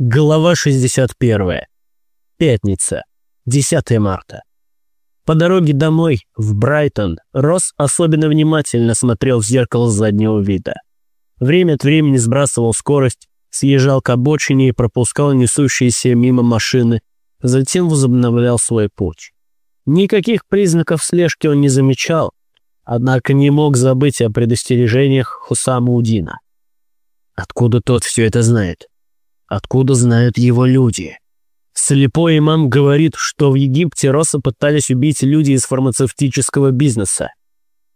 Глава 61. Пятница. 10 марта. По дороге домой, в Брайтон, Росс особенно внимательно смотрел в зеркало заднего вида. Время от времени сбрасывал скорость, съезжал к обочине и пропускал несущиеся мимо машины, затем возобновлял свой путь. Никаких признаков слежки он не замечал, однако не мог забыть о предостережениях Хусама Удина. Откуда тот все это знает? Откуда знают его люди? Слепой имам говорит, что в Египте Роса пытались убить люди из фармацевтического бизнеса.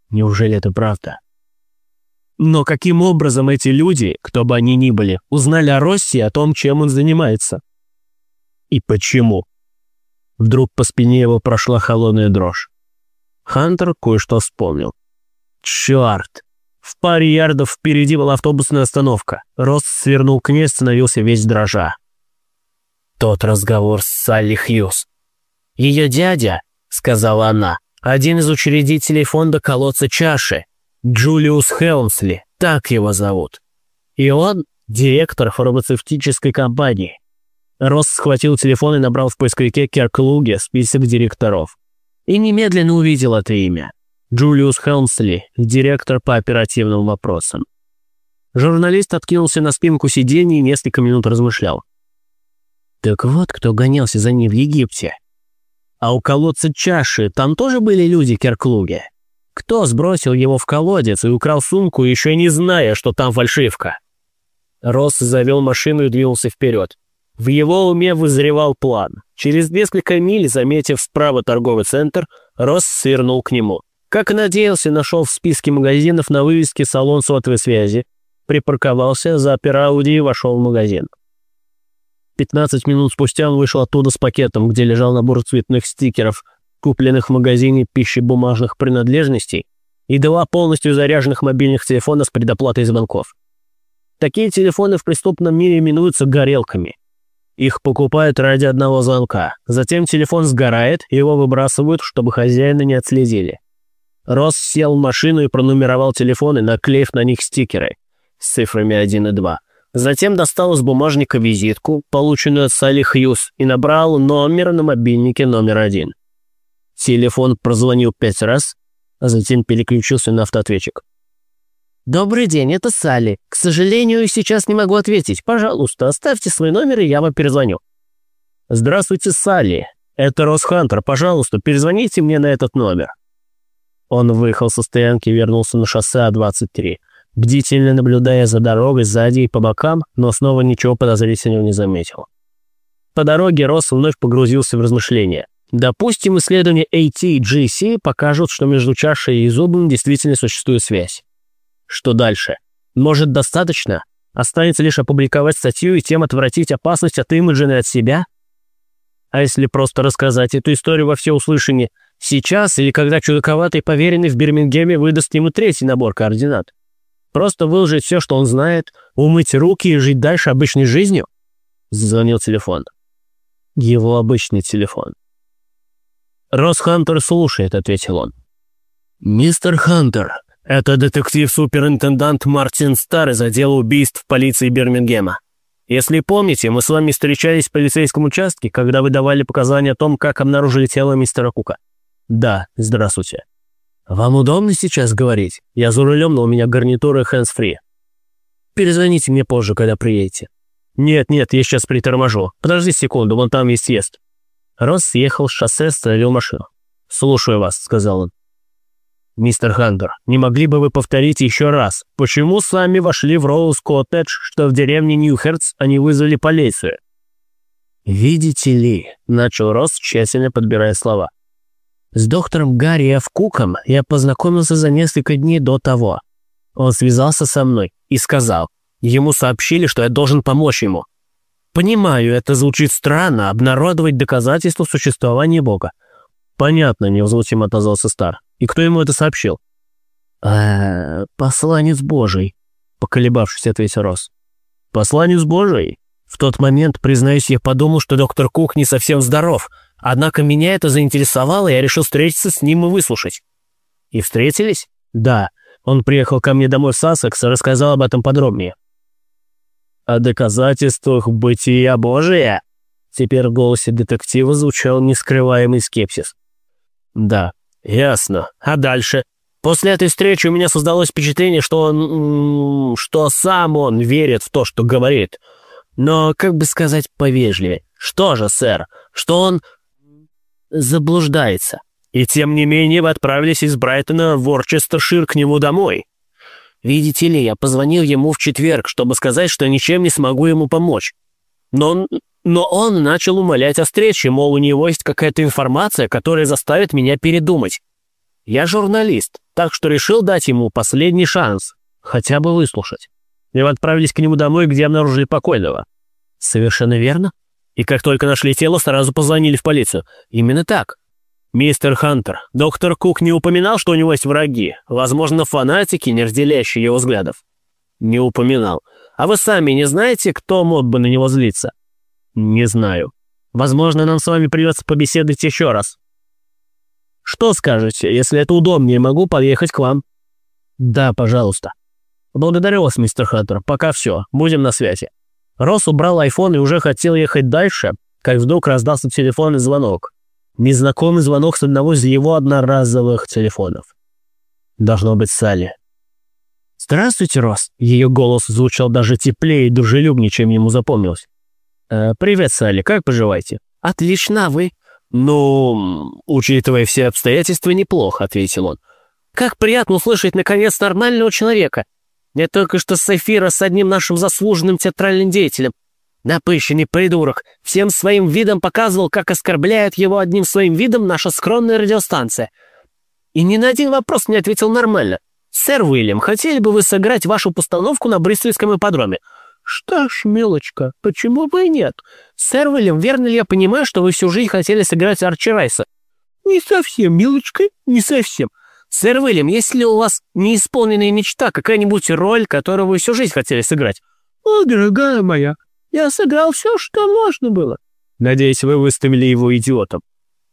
Неужели это правда? Но каким образом эти люди, кто бы они ни были, узнали о Росси и о том, чем он занимается? И почему? Вдруг по спине его прошла холодная дрожь. Хантер кое-что вспомнил. Черт! В паре ярдов впереди была автобусная остановка. Рост свернул к ней, становился весь дрожа. Тот разговор с Салли Хьюз. «Ее дядя», — сказала она, — «один из учредителей фонда колодца чаши, Джулиус Хелмсли, так его зовут. И он директор фармацевтической компании». Росс схватил телефон и набрал в поисковике Керклуге список директоров. И немедленно увидел это имя. Джулиус Хелмсли, директор по оперативным вопросам. Журналист откинулся на спинку сиденья и несколько минут размышлял. Так вот, кто гонялся за ней в Египте. А у колодца чаши там тоже были люди Керклуге? Кто сбросил его в колодец и украл сумку, еще не зная, что там фальшивка? Росс завел машину и двинулся вперед. В его уме вызревал план. Через несколько миль, заметив справа торговый центр, Росс свернул к нему. Как и надеялся, нашел в списке магазинов на вывеске «Салон сотовой связи», припарковался, запер Ауди и вошел в магазин. 15 минут спустя он вышел оттуда с пакетом, где лежал набор цветных стикеров, купленных в магазине пищебумажных принадлежностей, и два полностью заряженных мобильных телефона с предоплатой звонков. Такие телефоны в преступном мире именуются горелками. Их покупают ради одного звонка. Затем телефон сгорает, его выбрасывают, чтобы хозяина не отследили. Росс сел в машину и пронумеровал телефоны, наклеив на них стикеры с цифрами 1 и 2. Затем достал из бумажника визитку, полученную от Салли Хьюз, и набрал номер на мобильнике номер один. Телефон прозвонил пять раз, а затем переключился на автоответчик. «Добрый день, это Салли. К сожалению, сейчас не могу ответить. Пожалуйста, оставьте свой номер, и я вам перезвоню». «Здравствуйте, Салли. Это Рос Хантер. Пожалуйста, перезвоните мне на этот номер». Он выехал со стоянки и вернулся на шоссе А-23, бдительно наблюдая за дорогой сзади и по бокам, но снова ничего подозрительного не заметил. По дороге Росс вновь погрузился в размышления. Допустим, исследования AT-GC покажут, что между чашей и зубом действительно существует связь. Что дальше? Может, достаточно? Останется лишь опубликовать статью и тем отвратить опасность от Имиджина от себя? А если просто рассказать эту историю во всеуслышание – Сейчас или когда чудаковатый поверенный в Бирмингеме выдаст ему третий набор координат. Просто выложить все, что он знает, умыть руки и жить дальше обычной жизнью? Зазвонил телефон. Его обычный телефон. «Рос Хантер слушает», — ответил он. «Мистер Хантер, это детектив-суперинтендант Мартин Стар из отдела убийств полиции Бирмингема. Если помните, мы с вами встречались в полицейском участке, когда вы давали показания о том, как обнаружили тело мистера Кука. «Да, здравствуйте». «Вам удобно сейчас говорить? Я за рулем, но у меня гарнитура hands-free». «Перезвоните мне позже, когда приедете». «Нет, нет, я сейчас приторможу. Подожди секунду, вон там есть съезд». Росс съехал с шоссе, остановил машину. «Слушаю вас», — сказал он. «Мистер Хантер, не могли бы вы повторить еще раз, почему сами вошли в Роуз Коттедж, что в деревне Ньюхерц они вызвали полицию?» «Видите ли», — начал Росс, тщательно подбирая слова, — с доктором Гарри Ф. Куком я познакомился за несколько дней до того. Он связался со мной и сказал, ему сообщили, что я должен помочь ему. Понимаю, это звучит странно, обнародовать доказательства существования Бога. Понятно, невозмутимо отозвался Стар. И кто ему это сообщил? э посланец Божий, поколебавшись, ответил Рос. Посланец Божий? В тот момент, признаюсь, я подумал, что доктор Кук не совсем здоров — Однако меня это заинтересовало, я решил встретиться с ним и выслушать. И встретились? Да. Он приехал ко мне домой в Сассекс и рассказал об этом подробнее. о доказательствах бытия Божия?» Теперь в голосе детектива звучал нескрываемый скепсис. «Да, ясно. А дальше?» После этой встречи у меня создалось впечатление, что он... что сам он верит в то, что говорит. Но, как бы сказать повежливее, что же, сэр, что он заблуждается. И тем не менее вы отправились из Брайтона в Ворчестершир к нему домой. Видите ли, я позвонил ему в четверг, чтобы сказать, что ничем не смогу ему помочь. Но он, но он начал умолять о встрече, мол, у него есть какая-то информация, которая заставит меня передумать. Я журналист, так что решил дать ему последний шанс, хотя бы выслушать. И вы отправились к нему домой, где обнаружили покойного. Совершенно верно. И как только нашли тело, сразу позвонили в полицию. Именно так. «Мистер Хантер, доктор Кук не упоминал, что у него есть враги? Возможно, фанатики, не разделяющие его взглядов?» «Не упоминал. А вы сами не знаете, кто мог бы на него злиться?» «Не знаю. Возможно, нам с вами придется побеседовать еще раз». «Что скажете, если это удобнее, могу подъехать к вам?» «Да, пожалуйста». «Благодарю вас, мистер Хантер. Пока все. Будем на связи». Росс убрал айфон и уже хотел ехать дальше, как вдруг раздался телефонный звонок. Незнакомый звонок с одного из его одноразовых телефонов. Должно быть Салли. «Здравствуйте, Росс!» Ее голос звучал даже теплее и дружелюбнее, чем ему запомнилось. «Э, «Привет, Салли, как поживаете?» «Отлично, вы?» «Ну, учитывая все обстоятельства, неплохо», — ответил он. «Как приятно услышать, наконец, нормального человека. Я только что с эфира с одним нашим заслуженным театральным деятелем. Напыщенный придурок всем своим видом показывал, как оскорбляет его одним своим видом наша скромная радиостанция. И ни на один вопрос не ответил нормально. «Сэр Уильям, хотели бы вы сыграть вашу постановку на Бристольском ипподроме?» «Что ж, милочка, почему бы и нет? Сэр Уильям, верно ли я понимаю, что вы всю жизнь хотели сыграть Арчи Райса?» «Не совсем, милочка, не совсем. Сэр Уильям, есть ли у вас неисполненная мечта, какая-нибудь роль, которую вы всю жизнь хотели сыграть?» «О, дорогая моя, я сыграл все, что можно было. Надеюсь, вы выставили его идиотом.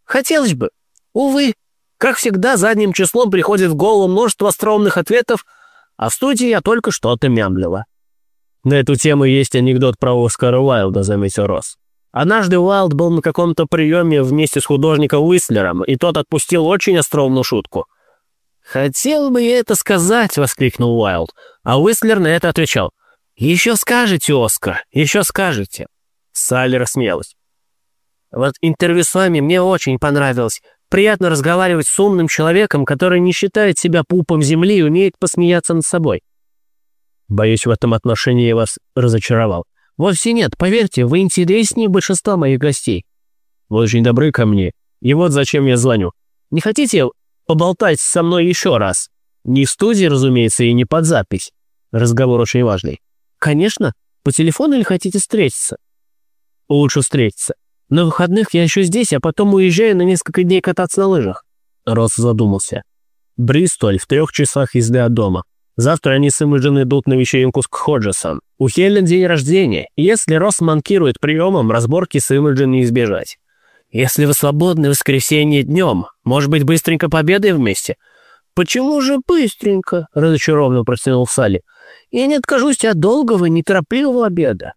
Хотелось бы. Увы, как всегда, задним числом приходит в голову множество остроумных ответов, а в студии я только что-то мямлила. На эту тему есть анекдот про Оскара Уайлда, заметил Росс. Однажды Уайлд был на каком-то приеме вместе с художником Уистлером, и тот отпустил очень остроумную шутку. «Хотел бы я это сказать!» — воскликнул Уайлд, а Уистлер на это отвечал. «Еще скажете, Оскар, еще скажете». Салли рассмеялась. «Вот интервью с вами мне очень понравилось. Приятно разговаривать с умным человеком, который не считает себя пупом земли и умеет посмеяться над собой». «Боюсь, в этом отношении я вас разочаровал». «Вовсе нет, поверьте, вы интереснее большинства моих гостей». «Вы очень добры ко мне. И вот зачем я звоню. Не хотите поболтать со мной еще раз? Не в студии, разумеется, и не под запись. Разговор очень важный». «Конечно. По телефону или хотите встретиться?» «Лучше встретиться. На выходных я еще здесь, а потом уезжаю на несколько дней кататься на лыжах». Росс задумался. Бристоль в трех часах езды от дома. Завтра они с Имиджин идут на вечеринку с Ходжесом. У Хелен день рождения. Если Росс манкирует приемом, разборки с Имиджин не избежать. «Если вы свободны в воскресенье днем, может быть, быстренько победаем вместе?» «Почему же быстренько?» — разочарованно протянул Салли. Я не откажусь от долгого, неторопливого обеда».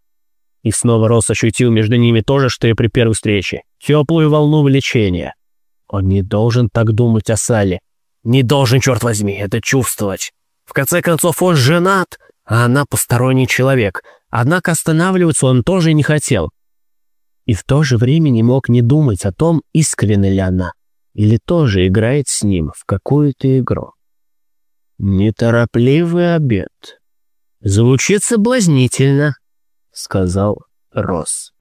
И снова Росс ощутил между ними то же, что и при первой встрече. Теплую волну влечения. Он не должен так думать о Сале. Не должен, черт возьми, это чувствовать. В конце концов, он женат, а она посторонний человек. Однако останавливаться он тоже не хотел. И в то же время не мог не думать о том, искренна ли она, или тоже играет с ним в какую-то игру. Неторопливый обед. «Звучит соблазнительно», — сказал Росс.